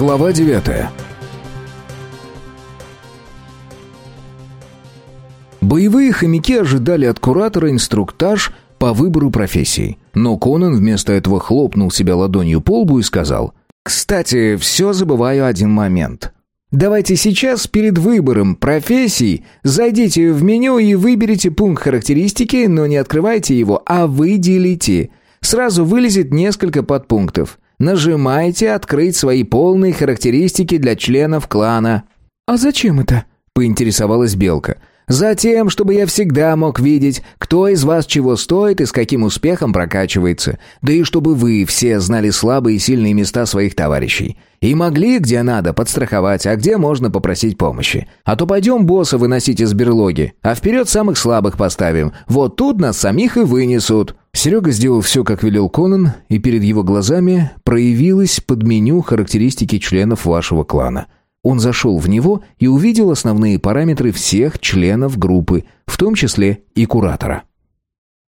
Глава 9 Боевые хомяки ожидали от куратора инструктаж по выбору профессии. Но Конан вместо этого хлопнул себя ладонью по лбу и сказал «Кстати, все забываю один момент. Давайте сейчас перед выбором профессий зайдите в меню и выберите пункт характеристики, но не открывайте его, а выделите. Сразу вылезет несколько подпунктов. Нажимайте «Открыть свои полные характеристики для членов клана». «А зачем это?» — поинтересовалась Белка. Затем, чтобы я всегда мог видеть, кто из вас чего стоит и с каким успехом прокачивается. Да и чтобы вы все знали слабые и сильные места своих товарищей. И могли, где надо, подстраховать, а где можно попросить помощи. А то пойдем босса выносить из берлоги, а вперед самых слабых поставим. Вот тут нас самих и вынесут». Серега сделал все, как велел Конан, и перед его глазами проявилось под меню характеристики членов вашего клана – он зашел в него и увидел основные параметры всех членов группы, в том числе и куратора.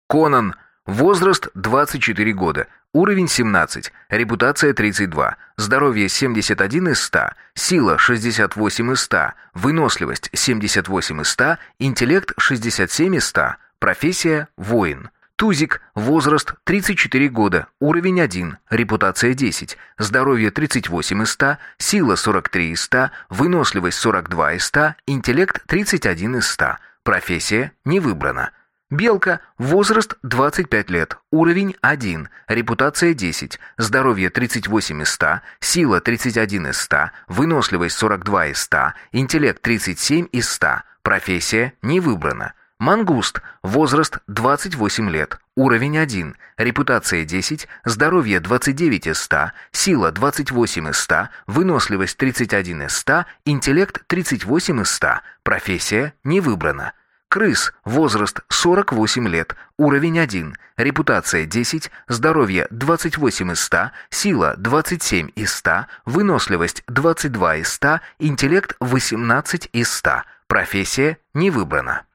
Конан. Возраст 24 года. Уровень 17. Репутация 32. Здоровье 71 из 100. Сила 68 из 100. Выносливость 78 из 100. Интеллект 67 из 100. Профессия – воин. Тузик, возраст 34 года, уровень 1, репутация 10, здоровье 38 из 100, сила 43 из 100, выносливость 42 из 100, интеллект 31 из 100, профессия не выбрана. Белка, возраст 25 лет, уровень 1, репутация 10, здоровье 38 из 100, сила 31 из 100, выносливость 42 из 100, интеллект 37 из 100, профессия не выбрана. Мангуст. Возраст 28 лет. Уровень 1. Репутация 10. Здоровье 29 из 100. Сила 28 из 100. Выносливость 31 из 100. Интеллект 38 из 100. Профессия не выбрана. Крыс. Возраст 48 лет. Уровень 1. Репутация 10. Здоровье 28 из 100. Сила 27 из 100. Выносливость 22 из 100. Интеллект 18 из 100. Профессия не выбрана.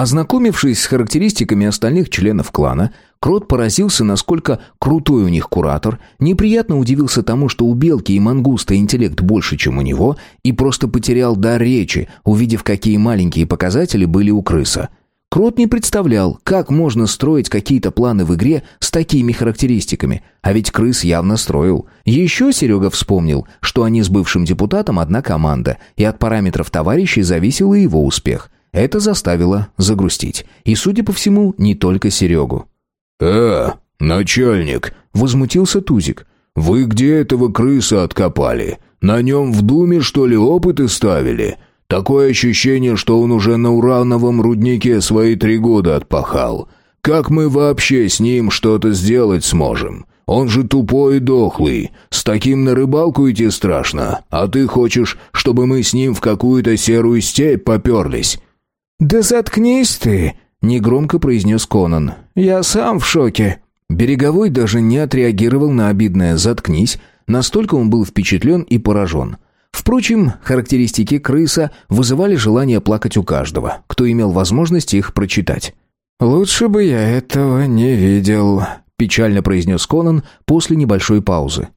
Ознакомившись с характеристиками остальных членов клана, Крот поразился, насколько крутой у них куратор, неприятно удивился тому, что у Белки и Мангуста интеллект больше, чем у него, и просто потерял дар речи, увидев, какие маленькие показатели были у крыса. Крот не представлял, как можно строить какие-то планы в игре с такими характеристиками, а ведь крыс явно строил. Еще Серега вспомнил, что они с бывшим депутатом одна команда, и от параметров товарищей зависел и его успех – это заставило загрустить. И, судя по всему, не только Серегу. «Э, начальник!» — возмутился Тузик. «Вы где этого крыса откопали? На нем в Думе, что ли, опыты ставили? Такое ощущение, что он уже на урановом руднике свои три года отпахал. Как мы вообще с ним что-то сделать сможем? Он же тупой и дохлый. С таким на рыбалку идти страшно. А ты хочешь, чтобы мы с ним в какую-то серую степь поперлись? «Да заткнись ты!» — негромко произнес Конан. «Я сам в шоке!» Береговой даже не отреагировал на обидное «заткнись», настолько он был впечатлен и поражен. Впрочем, характеристики крыса вызывали желание плакать у каждого, кто имел возможность их прочитать. «Лучше бы я этого не видел», — печально произнес Конан после небольшой паузы.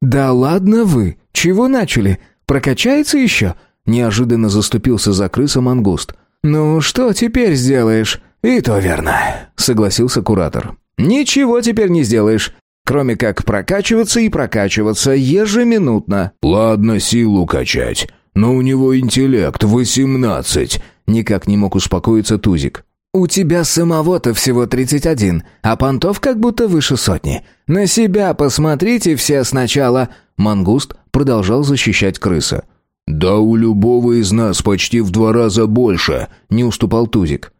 «Да ладно вы! Чего начали? Прокачается еще?» Неожиданно заступился за крыса мангуст. «Ну, что теперь сделаешь?» «И то верно», — согласился куратор. «Ничего теперь не сделаешь, кроме как прокачиваться и прокачиваться ежеминутно». «Ладно, силу качать, но у него интеллект восемнадцать», — никак не мог успокоиться Тузик. «У тебя самого-то всего тридцать один, а понтов как будто выше сотни. На себя посмотрите все сначала». Мангуст продолжал защищать крыса. «Да у любого из нас почти в два раза больше», — не уступал Тузик.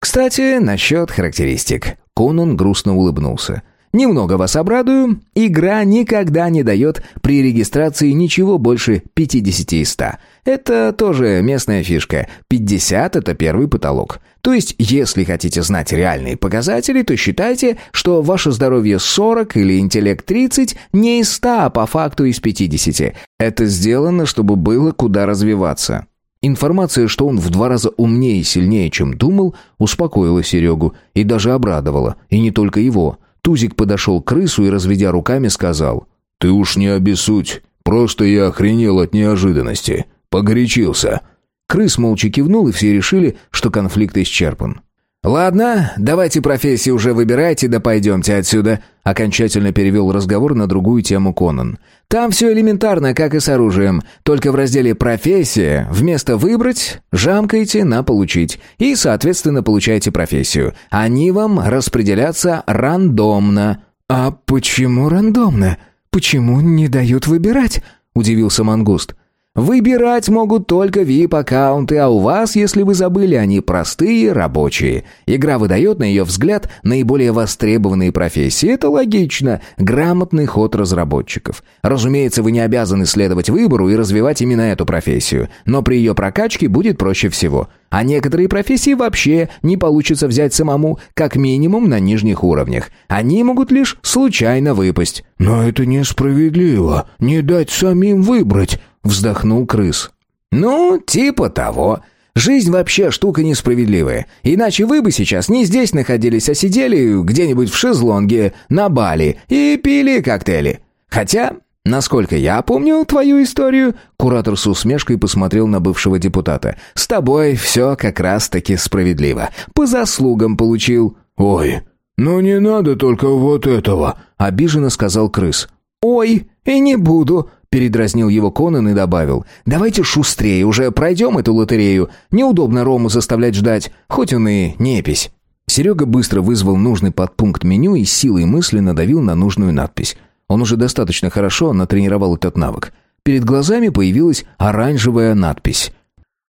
«Кстати, насчет характеристик». Конан грустно улыбнулся. «Немного вас обрадую. Игра никогда не дает при регистрации ничего больше 50 из 100. Это тоже местная фишка. 50 — это первый потолок. То есть, если хотите знать реальные показатели, то считайте, что ваше здоровье 40 или интеллект 30 не из 100, а по факту из 50. Это сделано, чтобы было куда развиваться. Информация, что он в два раза умнее и сильнее, чем думал, успокоила Серегу и даже обрадовала. И не только его. Тузик подошел к крысу и, разведя руками, сказал, «Ты уж не обессудь. Просто я охренел от неожиданности. Погорячился». Крыс молча кивнул, и все решили, что конфликт исчерпан. «Ладно, давайте профессии уже выбирайте, да пойдемте отсюда», окончательно перевел разговор на другую тему Конан. «Там все элементарно, как и с оружием. Только в разделе «Профессия» вместо «Выбрать» жамкаете на «Получить» и, соответственно, получаете профессию. Они вам распределятся рандомно». «А почему рандомно? Почему не дают выбирать?» – удивился Мангуст. Выбирать могут только VIP-аккаунты, а у вас, если вы забыли, они простые, рабочие. Игра выдает, на ее взгляд, наиболее востребованные профессии. Это логично. Грамотный ход разработчиков. Разумеется, вы не обязаны следовать выбору и развивать именно эту профессию. Но при ее прокачке будет проще всего. А некоторые профессии вообще не получится взять самому, как минимум на нижних уровнях. Они могут лишь случайно выпасть. «Но это несправедливо. Не дать самим выбрать», Вздохнул крыс. «Ну, типа того. Жизнь вообще штука несправедливая. Иначе вы бы сейчас не здесь находились, а сидели где-нибудь в шезлонге, на Бали и пили коктейли. Хотя, насколько я помню твою историю...» Куратор с усмешкой посмотрел на бывшего депутата. «С тобой все как раз-таки справедливо. По заслугам получил». «Ой, ну не надо только вот этого», — обиженно сказал крыс. «Ой, и не буду», Передразнил его Конан и добавил. «Давайте шустрее, уже пройдем эту лотерею. Неудобно Рому заставлять ждать, хоть он и непись». Серега быстро вызвал нужный подпункт меню и силой мысли надавил на нужную надпись. Он уже достаточно хорошо натренировал этот навык. Перед глазами появилась оранжевая надпись.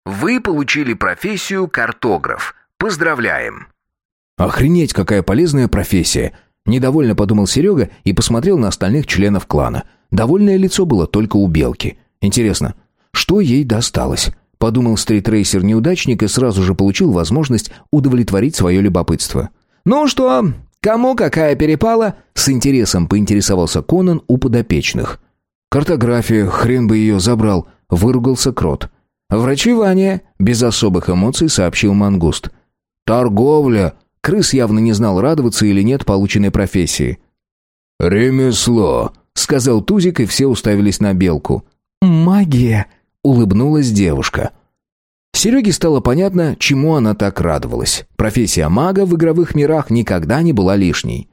«Вы получили профессию картограф. Поздравляем!» «Охренеть, какая полезная профессия!» Недовольно подумал Серега и посмотрел на остальных членов клана – Довольное лицо было только у Белки. Интересно, что ей досталось? Подумал стритрейсер-неудачник и сразу же получил возможность удовлетворить свое любопытство. «Ну что, кому какая перепала?» С интересом поинтересовался Конан у подопечных. «Картография, хрен бы ее забрал», — выругался Крот. «Врачевание», — без особых эмоций сообщил Мангуст. «Торговля», — крыс явно не знал, радоваться или нет полученной профессии. «Ремесло», — сказал Тузик, и все уставились на белку. «Магия!» — улыбнулась девушка. Сереге стало понятно, чему она так радовалась. Профессия мага в игровых мирах никогда не была лишней.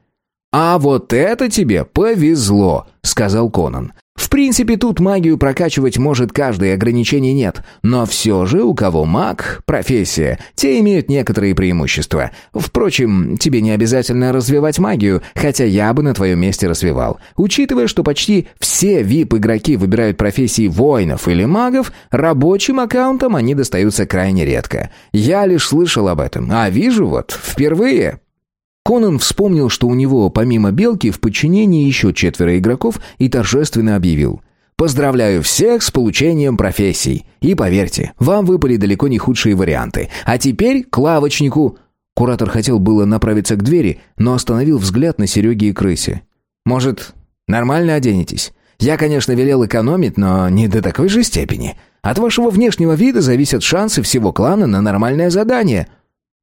«А вот это тебе повезло», — сказал Конан. Принципе, тут магию прокачивать может каждый, ограничений нет. Но все же, у кого маг, профессия, те имеют некоторые преимущества. Впрочем, тебе не обязательно развивать магию, хотя я бы на твоем месте развивал. Учитывая, что почти все VIP-игроки выбирают профессии воинов или магов, рабочим аккаунтам они достаются крайне редко. Я лишь слышал об этом, а вижу вот впервые. Конан вспомнил, что у него, помимо Белки, в подчинении еще четверо игроков и торжественно объявил. «Поздравляю всех с получением профессий. И поверьте, вам выпали далеко не худшие варианты. А теперь к лавочнику». Куратор хотел было направиться к двери, но остановил взгляд на Сереге и крысе. «Может, нормально оденетесь? Я, конечно, велел экономить, но не до такой же степени. От вашего внешнего вида зависят шансы всего клана на нормальное задание».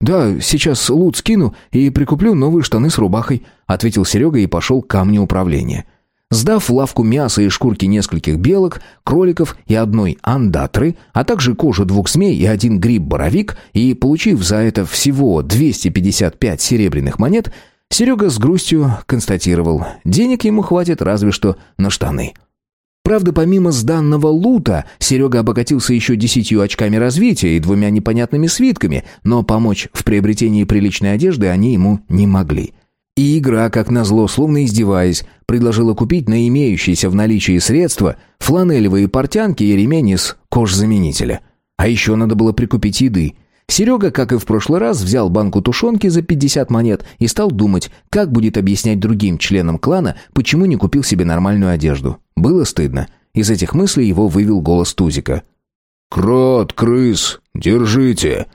«Да, сейчас лут скину и прикуплю новые штаны с рубахой», ответил Серега и пошел к камню управления. Сдав лавку мясо и шкурки нескольких белок, кроликов и одной андатры, а также кожу двух змей и один гриб-боровик, и получив за это всего 255 серебряных монет, Серега с грустью констатировал, денег ему хватит разве что на штаны. Правда, помимо сданного лута, Серега обогатился еще десятью очками развития и двумя непонятными свитками, но помочь в приобретении приличной одежды они ему не могли. И игра, как назло, словно издеваясь, предложила купить на имеющиеся в наличии средства фланелевые портянки и ремень из кожзаменителя. А еще надо было прикупить еды – Серега, как и в прошлый раз, взял банку тушенки за 50 монет и стал думать, как будет объяснять другим членам клана, почему не купил себе нормальную одежду. Было стыдно. Из этих мыслей его вывел голос Тузика. «Крот, крыс, держите!»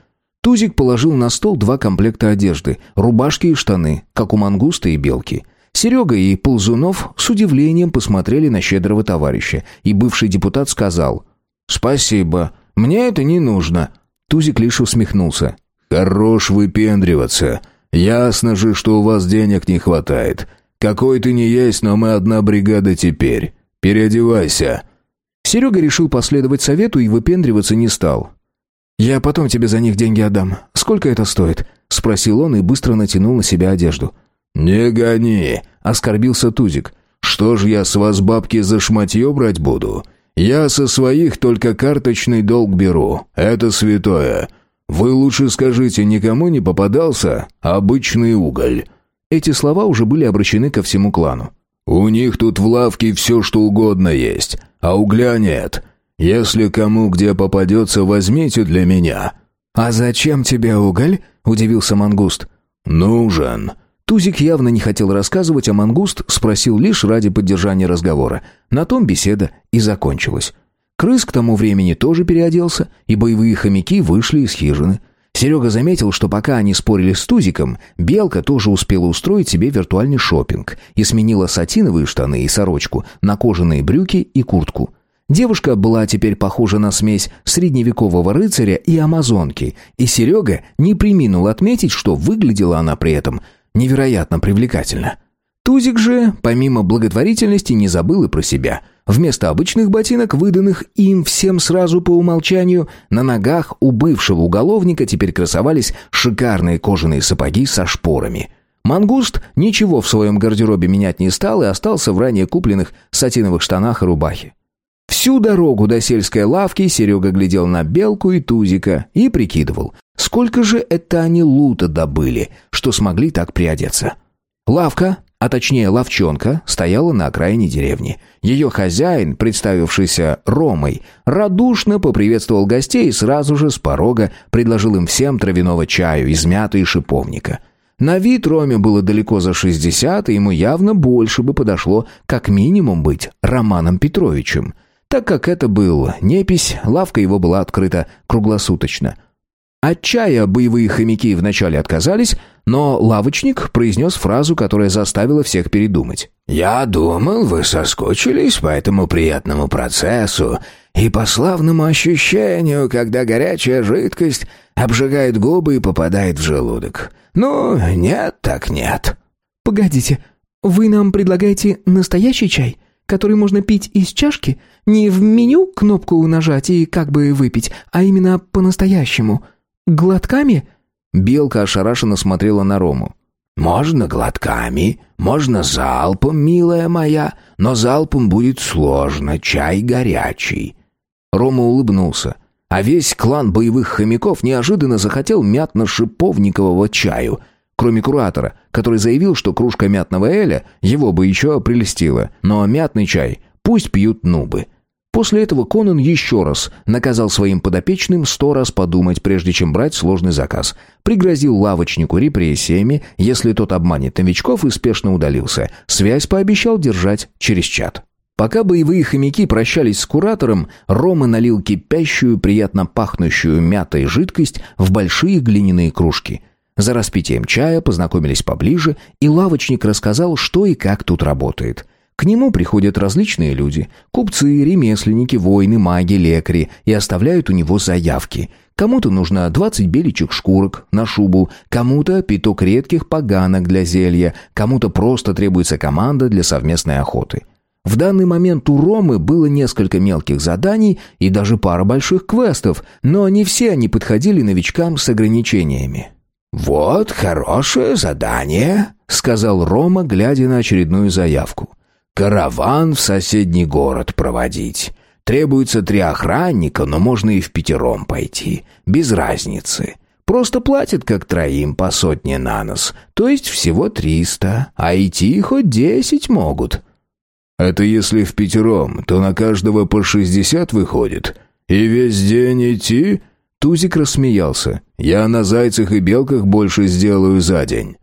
Тузик положил на стол два комплекта одежды, рубашки и штаны, как у мангуста и белки. Серега и Ползунов с удивлением посмотрели на щедрого товарища, и бывший депутат сказал «Спасибо, мне это не нужно». Тузик лишь усмехнулся. «Хорош выпендриваться. Ясно же, что у вас денег не хватает. Какой ты не есть, но мы одна бригада теперь. Переодевайся». Серега решил последовать совету и выпендриваться не стал. «Я потом тебе за них деньги отдам. Сколько это стоит?» — спросил он и быстро натянул на себя одежду. «Не гони!» — оскорбился Тузик. «Что ж я с вас бабки за шматье брать буду? Я со своих только карточный долг беру. Это святое. Вы лучше скажите, никому не попадался обычный уголь?» Эти слова уже были обращены ко всему клану. «У них тут в лавке все, что угодно есть, а угля нет. Если кому где попадется, возьмите для меня». «А зачем тебе уголь?» — удивился Мангуст. «Нужен». Тузик явно не хотел рассказывать, а Мангуст спросил лишь ради поддержания разговора. На том беседа и закончилась. Крыс к тому времени тоже переоделся, и боевые хомяки вышли из хижины. Серега заметил, что пока они спорили с Тузиком, Белка тоже успела устроить себе виртуальный шопинг и сменила сатиновые штаны и сорочку на кожаные брюки и куртку. Девушка была теперь похожа на смесь средневекового рыцаря и амазонки, и Серега не приминул отметить, что выглядела она при этом невероятно привлекательно. Тузик же, помимо благотворительности, не забыл и про себя. Вместо обычных ботинок, выданных им всем сразу по умолчанию, на ногах у бывшего уголовника теперь красовались шикарные кожаные сапоги со шпорами. Мангуст ничего в своем гардеробе менять не стал и остался в ранее купленных сатиновых штанах и рубахе. Всю дорогу до сельской лавки Серега глядел на Белку и Тузика и прикидывал, сколько же это они лута добыли, что смогли так приодеться. Лавка а точнее ловчонка, стояла на окраине деревни. Ее хозяин, представившийся Ромой, радушно поприветствовал гостей и сразу же с порога предложил им всем травяного чаю из мяты и шиповника. На вид Роме было далеко за шестьдесят, и ему явно больше бы подошло как минимум быть Романом Петровичем. Так как это был непись, лавка его была открыта круглосуточно. От чая боевые хомяки вначале отказались, но лавочник произнес фразу, которая заставила всех передумать. «Я думал, вы соскучились по этому приятному процессу и по славному ощущению, когда горячая жидкость обжигает губы и попадает в желудок. Ну, нет так нет». «Погодите, вы нам предлагаете настоящий чай, который можно пить из чашки? Не в меню кнопку нажать и как бы выпить, а именно по-настоящему? Глотками?» Белка ошарашенно смотрела на Рому. «Можно глотками, можно залпом, милая моя, но залпом будет сложно, чай горячий». Рома улыбнулся, а весь клан боевых хомяков неожиданно захотел мятно-шиповникового чаю, кроме куратора, который заявил, что кружка мятного эля его бы еще прелестила, но мятный чай пусть пьют нубы. После этого Конан еще раз наказал своим подопечным сто раз подумать, прежде чем брать сложный заказ. Пригрозил лавочнику репрессиями, если тот обманет новичков и спешно удалился. Связь пообещал держать через чат. Пока боевые хомяки прощались с куратором, Рома налил кипящую, приятно пахнущую мятой жидкость в большие глиняные кружки. За распитием чая познакомились поближе, и лавочник рассказал, что и как тут работает – к нему приходят различные люди, купцы, ремесленники, воины, маги, лекари, и оставляют у него заявки. Кому-то нужно 20 беличьих шкурок на шубу, кому-то пяток редких поганок для зелья, кому-то просто требуется команда для совместной охоты. В данный момент у Ромы было несколько мелких заданий и даже пара больших квестов, но не все они подходили новичкам с ограничениями. «Вот хорошее задание», — сказал Рома, глядя на очередную заявку. Караван в соседний город проводить. Требуется три охранника, но можно и в пятером пойти. Без разницы. Просто платят как троим по сотне на нос. То есть всего триста. А идти хоть десять могут. Это если в пятером, то на каждого по шестьдесят выходит. И весь день идти? Тузик рассмеялся. Я на зайцах и белках больше сделаю за день.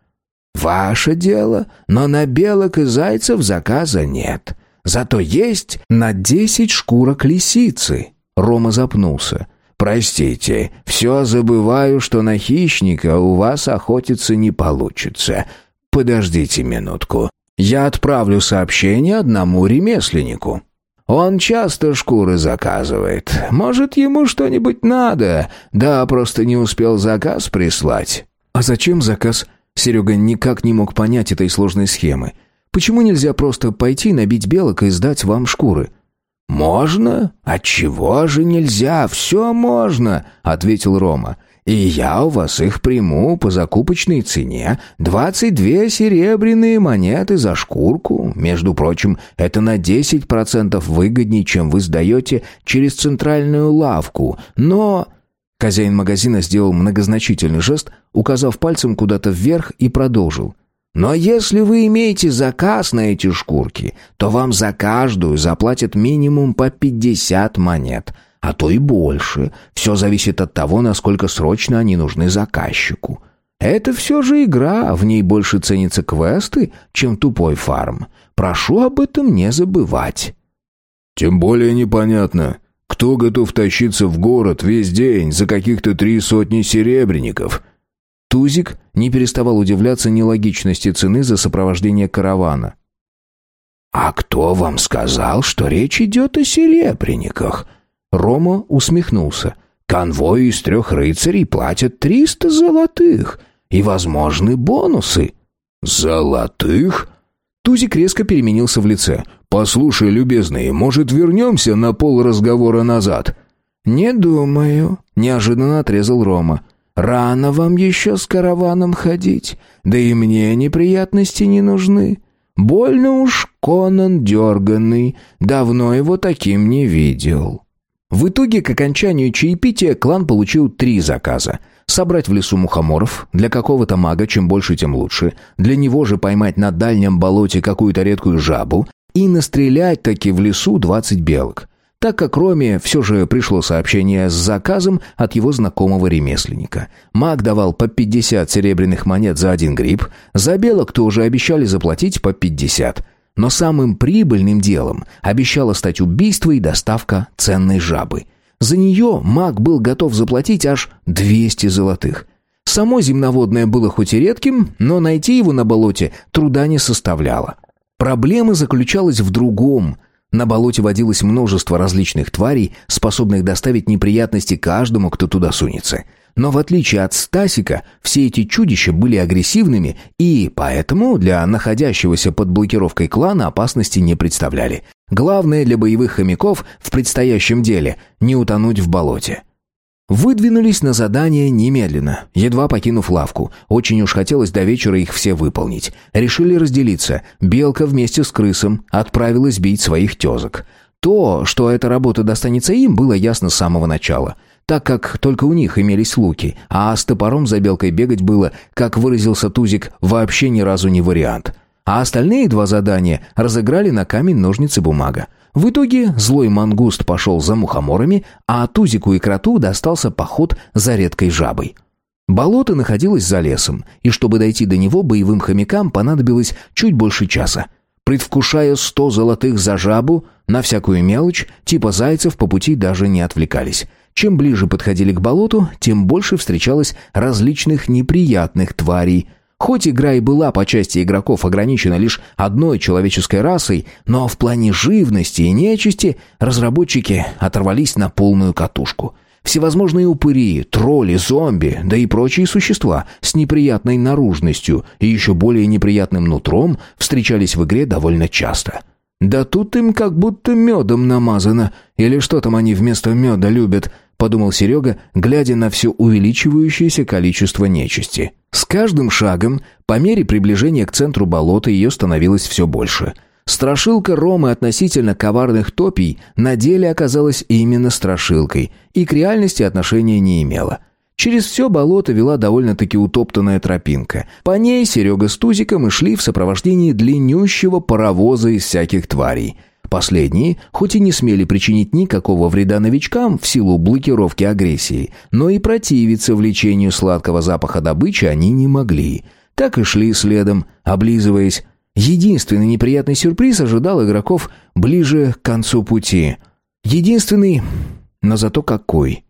«Ваше дело, но на белок и зайцев заказа нет. Зато есть на десять шкурок лисицы». Рома запнулся. «Простите, все забываю, что на хищника у вас охотиться не получится. Подождите минутку. Я отправлю сообщение одному ремесленнику». Он часто шкуры заказывает. Может, ему что-нибудь надо? Да, просто не успел заказ прислать. А зачем заказ? Серега никак не мог понять этой сложной схемы. Почему нельзя просто пойти набить белок и сдать вам шкуры? «Можно? Отчего же нельзя? Все можно», — ответил Рома. «И я у вас их приму по закупочной цене. Двадцать две серебряные монеты за шкурку. Между прочим, это на десять процентов выгоднее, чем вы сдаете через центральную лавку. Но...» Хозяин магазина сделал многозначительный жест, указав пальцем куда-то вверх и продолжил. Но если вы имеете заказ на эти шкурки, то вам за каждую заплатят минимум по 50 монет, а то и больше. Все зависит от того, насколько срочно они нужны заказчику. Это все же игра, в ней больше ценятся квесты, чем тупой фарм. Прошу об этом не забывать. Тем более непонятно, кто готов тащиться в город весь день за каких-то три сотни серебряников, Тузик не переставал удивляться нелогичности цены за сопровождение каравана. «А кто вам сказал, что речь идет о серебряниках?» Рома усмехнулся. «Конвой из трех рыцарей платят триста золотых, и возможны бонусы». «Золотых?» Тузик резко переменился в лице. «Послушай, любезный, может, вернемся на пол разговора назад?» «Не думаю», — неожиданно отрезал Рома. Рано вам еще с караваном ходить, да и мне неприятности не нужны. Больно уж Конан дерганный, давно его таким не видел». В итоге, к окончанию чаепития, клан получил три заказа. Собрать в лесу мухоморов, для какого-то мага чем больше, тем лучше, для него же поймать на дальнем болоте какую-то редкую жабу и настрелять таки в лесу двадцать белок так как Роме все же пришло сообщение с заказом от его знакомого ремесленника. Маг давал по 50 серебряных монет за один гриб, за белок тоже обещали заплатить по 50. Но самым прибыльным делом обещало стать убийство и доставка ценной жабы. За нее маг был готов заплатить аж 200 золотых. Само земноводное было хоть и редким, но найти его на болоте труда не составляло. Проблема заключалась в другом – на болоте водилось множество различных тварей, способных доставить неприятности каждому, кто туда сунется. Но в отличие от Стасика, все эти чудища были агрессивными и поэтому для находящегося под блокировкой клана опасности не представляли. Главное для боевых хомяков в предстоящем деле – не утонуть в болоте. Выдвинулись на задание немедленно, едва покинув лавку. Очень уж хотелось до вечера их все выполнить. Решили разделиться. Белка вместе с крысом отправилась бить своих тезок. То, что эта работа достанется им, было ясно с самого начала. Так как только у них имелись луки, а с топором за белкой бегать было, как выразился Тузик, вообще ни разу не вариант. А остальные два задания разыграли на камень, ножницы, бумага. В итоге злой мангуст пошел за мухоморами, а Тузику и Кроту достался поход за редкой жабой. Болото находилось за лесом, и чтобы дойти до него, боевым хомякам понадобилось чуть больше часа. Предвкушая сто золотых за жабу, на всякую мелочь, типа зайцев по пути даже не отвлекались. Чем ближе подходили к болоту, тем больше встречалось различных неприятных тварей – Хоть игра и была по части игроков ограничена лишь одной человеческой расой, но в плане живности и нечисти разработчики оторвались на полную катушку. Всевозможные упыри, тролли, зомби, да и прочие существа с неприятной наружностью и еще более неприятным нутром встречались в игре довольно часто. Да тут им как будто медом намазано, или что там они вместо меда любят, подумал Серега, глядя на все увеличивающееся количество нечисти. С каждым шагом, по мере приближения к центру болота, ее становилось все больше. Страшилка Ромы относительно коварных топий на деле оказалась именно страшилкой и к реальности отношения не имела. Через все болото вела довольно-таки утоптанная тропинка. По ней Серега с Тузиком и шли в сопровождении длиннющего паровоза из всяких тварей – Последние, хоть и не смели причинить никакого вреда новичкам в силу блокировки агрессии, но и противиться влечению сладкого запаха добычи они не могли. Так и шли следом, облизываясь. Единственный неприятный сюрприз ожидал игроков ближе к концу пути. Единственный, но зато какой.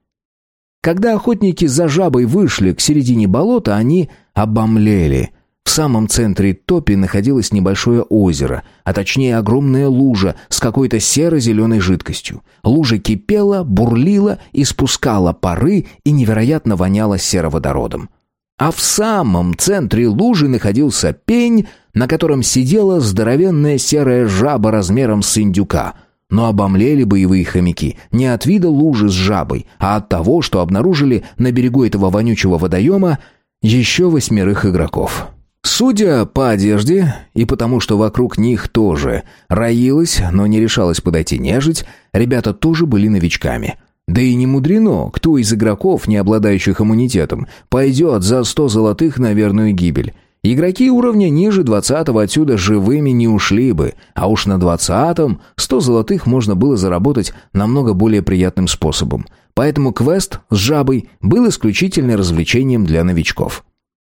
Когда охотники за жабой вышли к середине болота, они обомлели – в самом центре топи находилось небольшое озеро, а точнее огромная лужа с какой-то серо-зеленой жидкостью. Лужа кипела, бурлила, испускала пары и невероятно воняла сероводородом. А в самом центре лужи находился пень, на котором сидела здоровенная серая жаба размером с индюка. Но обомлели боевые хомяки не от вида лужи с жабой, а от того, что обнаружили на берегу этого вонючего водоема еще восьмерых игроков. Судя по одежде и потому, что вокруг них тоже роилась, но не решалась подойти нежить, ребята тоже были новичками. Да и не мудрено, кто из игроков, не обладающих иммунитетом, пойдет за сто золотых на верную гибель. Игроки уровня ниже двадцатого отсюда живыми не ушли бы, а уж на двадцатом сто золотых можно было заработать намного более приятным способом. Поэтому квест с жабой был исключительно развлечением для новичков.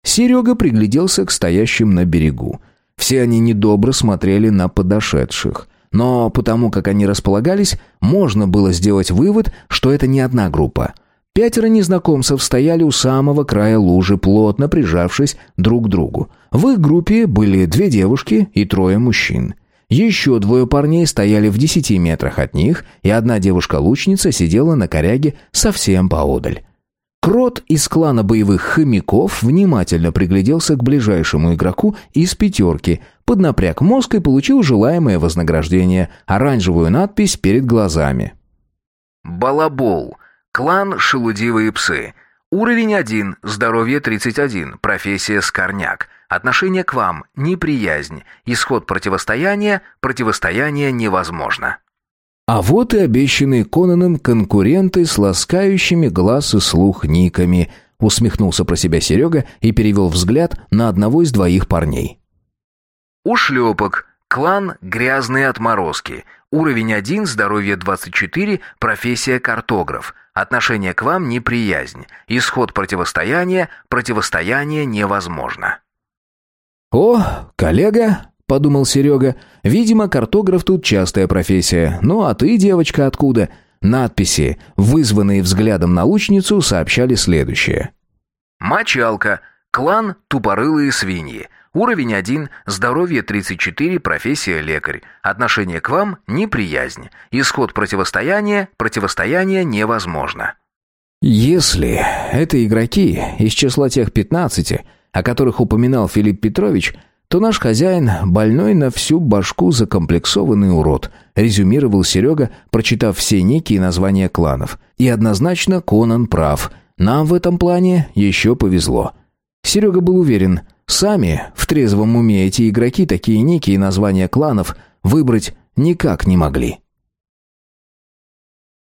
Серега пригляделся к стоящим на берегу. Все они недобро смотрели на подошедших. Но потому как они располагались, можно было сделать вывод, что это не одна группа. Пятеро незнакомцев стояли у самого края лужи, плотно прижавшись друг к другу. В их группе были две девушки и трое мужчин. Еще двое парней стояли в десяти метрах от них, и одна девушка-лучница сидела на коряге совсем поодаль. Крот из клана боевых хомяков внимательно пригляделся к ближайшему игроку из пятерки, поднапряг мозг и получил желаемое вознаграждение – оранжевую надпись перед глазами. «Балабол. Клан «Шелудивые псы». Уровень 1, здоровье 31, профессия «Скорняк». Отношение к вам – неприязнь. Исход противостояния – противостояние невозможно. А вот и обещанные Конаном конкуренты с ласкающими глаз и слух никами, усмехнулся про себя Серега и перевел взгляд на одного из двоих парней. Ушлепок. Клан «Грязные отморозки». Уровень 1, здоровье 24, профессия картограф. Отношение к вам неприязнь. Исход противостояния, противостояние невозможно. «О, коллега, подумал Серега. Видимо, картограф тут частая профессия. Ну а ты, девочка, откуда? Надписи, вызванные взглядом на лучницу, сообщали следующее. Мочалка. Клан Тупорылые свиньи. Уровень 1, здоровье 34, профессия лекарь. Отношение к вам неприязнь. Исход противостояния, противостояние невозможно. Если это игроки из числа тех 15, о которых упоминал Филипп Петрович, то наш хозяин больной на всю башку закомплексованный урод, резюмировал Серега, прочитав все некие названия кланов. И однозначно Конан прав. Нам в этом плане еще повезло. Серега был уверен, сами в трезвом уме эти игроки такие некие названия кланов выбрать никак не могли.